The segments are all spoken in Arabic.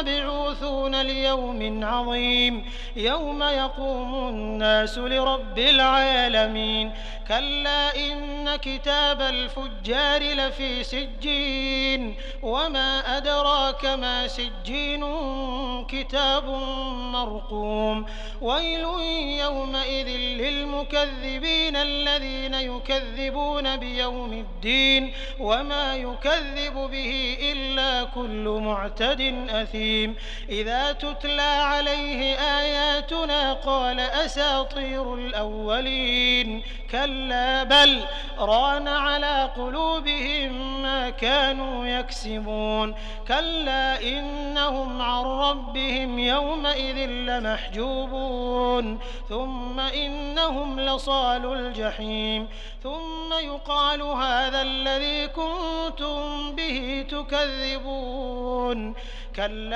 مبعوثون ليوم عظيم. يوم يقوم الناس لرب العالمين. كلا إن كتاب الفجار لفي سجين. وما أدراك ما سجين كتاب مرقوم. ويل يومئذ للمكذبين الذين يكذبون بيوم الدين. وما يكذب به إلا كل معتد أثيم. إذا تتلى عليه آياتنا قال أساطير الأولين. كلا بل ران على قلوبهم ما كانوا يكسبون. كلا إنهم عن ربهم يومئذ لمحجوبون. ثم إنهم لصال الجحيم. ثم يقال هذا الذي كنتم به تكذبون. كلا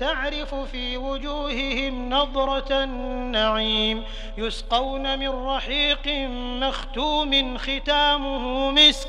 تعرف في وجوههم نضرة النعيم يسقون من رحيق مختوم ختامه مسك